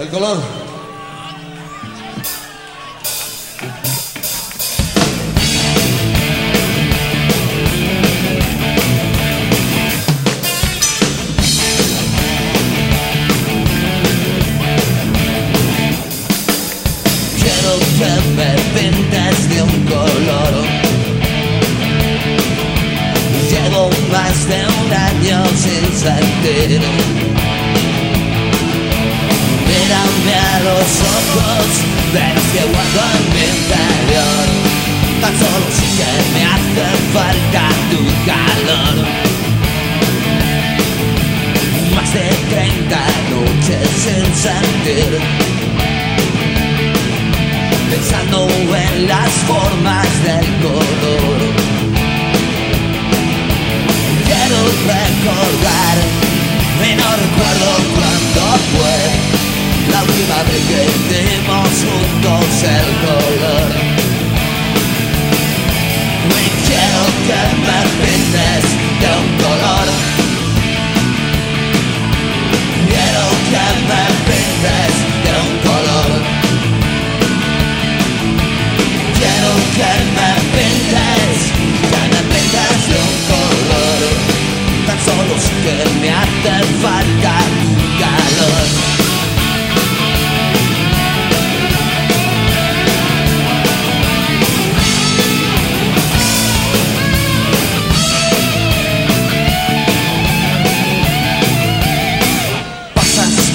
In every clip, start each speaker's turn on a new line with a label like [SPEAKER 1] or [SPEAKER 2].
[SPEAKER 1] El color.
[SPEAKER 2] Quiero que me pintes de un color. Llevo más de un año sin sentir. Mírame a los ojos los que guardo en mi interior. Tan solo sí que me hace falta tu calor. Más de 30 noches sin sentir pensando en las formas del color. we kolor Men jag kan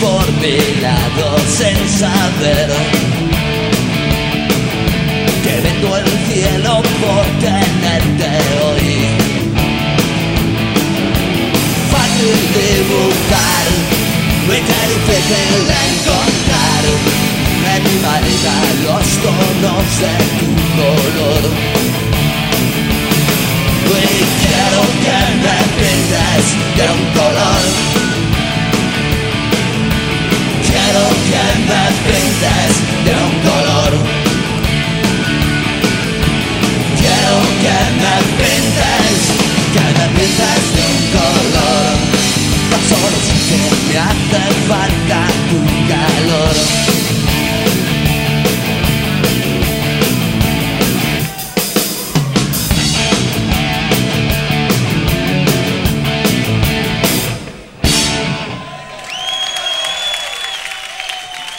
[SPEAKER 2] por mi lado sin saber que vendo el cielo por tenerte hoy. Fácil dibujar, muy difícil encontrar en mi maleta los tonos de tu color. Y quiero que me